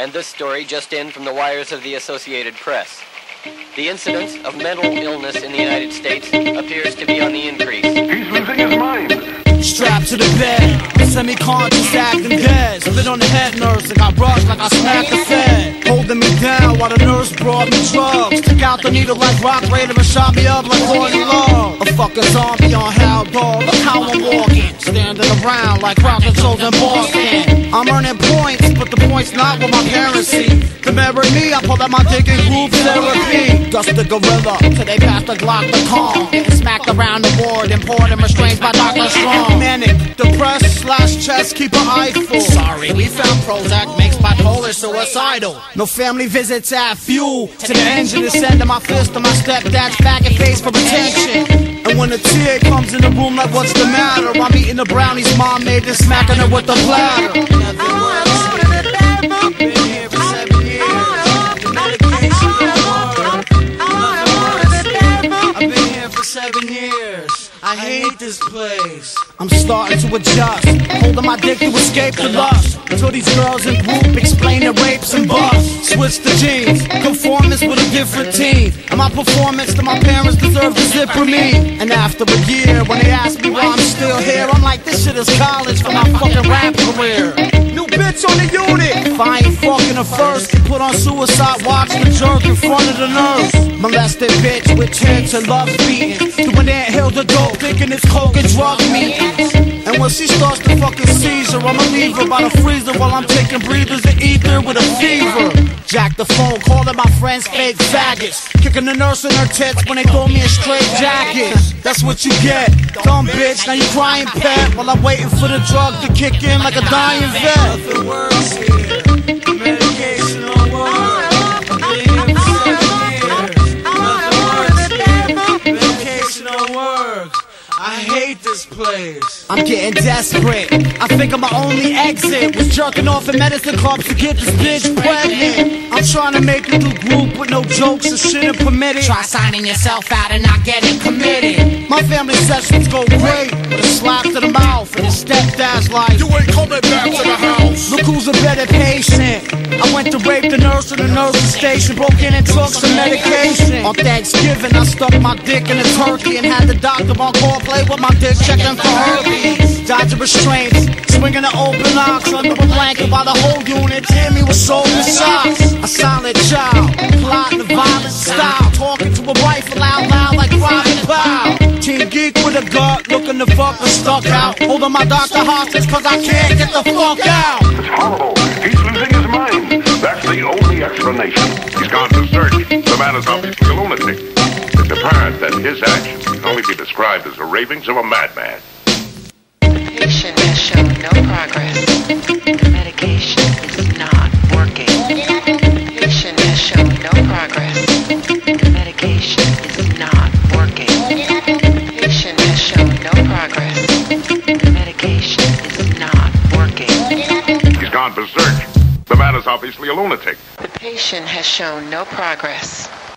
And this story just in from the wires of the Associated Press. The incidence of mental illness in the United States appears to be on the increase. He's losing his mind. Strapped to the bed, semi-conscious acting dead. Spit on the head nurse, I got brushed like I smacked the fed. Holding me down while the nurse brought me drugs. Took out the needle like rock raider and shot me up like Courtney Love. A fucking zombie on hell dog, look how I'm walking. Standing around like rock controls in Boston. I'm earning points, but the points not what my parents see. To marry me, I pull out my dick and group therapy. Dust the gorilla, till they pass the Glock the calm. Smacked around the ward, imported and restrained by Dr. Strong. Manic, depressed, slash chest, keep an eye full. Sorry, we found Prozac makes bipolar suicidal. No family visits add fuel to the engine is sending my fist to my stepdad's back and face for attention. And when a TA comes in the room like what's the matter? I'm eating the brownies mom made and smacking her with the platter. For seven years. I hate this place. I'm starting to adjust, holding my dick to escape the lust. Until these girls in group explain the rapes and busts. Switch the jeans, conformance with a different team. And my performance to my parents deserve to zip for me. And after a year, when they ask me why I'm still here, I'm like, this shit is college for my fucking rap career. New bitch on the unit. If I ain't fucking her first, get put on suicide watch and jerk in front of the nurse. Molested bitch with tits and love beating. Doing that hill the dope, thinking it's coke and drug meetings. And when she starts to fucking seizure, I'ma leave her by the freezer while I'm taking breathers and ether with a fever. Jack the phone, calling my friends fake faggots. Kicking the nurse in her tits when they throw me a straight jacket. That's what you get, dumb bitch. Now you crying pet while I'm waiting for the drug to kick in like a dying vet. Don't. I hate this place. I'm getting desperate. I think I'm my only exit. Was jerking off in medicine clubs to get this bitch pregnant. I'm trying to make it through group with no jokes or shit ain't permitted. Try signing yourself out and not getting committed. My family sessions go great. With a slap to the mouth and a stepdad's like, You ain't coming back to the house. Look who's a better patient. I went to rape the nurse in the nursing station, broke in and took some medication. On Thanksgiving, I stuck my dick in a turkey and had the doctor on call play with my dick checking for herpes. Dodging restraints, swinging the open ox under a blanket while the whole unit hit me with shoulder shots. A solid child, plotting a violent style, talking to a rifle out loud like Robin Powell. Team geek with a gut, looking to fuck and stuck out. Holding my doctor hostage cause I can't get the fuck out. It's horrible. He's losing his mind. That's the only explanation. He's gone to search. The man is obviously his actions can only be described as the ravings of a madman. patient has shown no progress. The medication is not working. The patient has shown no progress. The medication is not working. The patient has shown no progress. The medication is not working. He's gone for search. The man is obviously a lunatic. The patient has shown no progress.